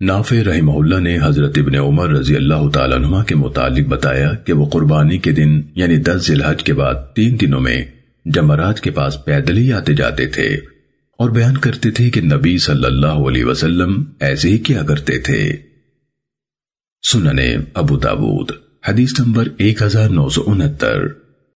نافع رحمہ اللہ نے حضرت ابن عمر رضی اللہ تعالیٰ عنہ کے متعلق بتایا کہ وہ قربانی کے دن یعنی دس ذی کے بعد، تین دنوں میں جمعرات کے پاس پیدل ہی آتے جاتے تھے اور بیان کرتے تھے کہ نبی صلی اللہ علیہ وسلم ایسے ہی کیا کرتے تھے۔ سننے ابو تابود حدیث نمبر ایک ہزار نو سو انہتر۔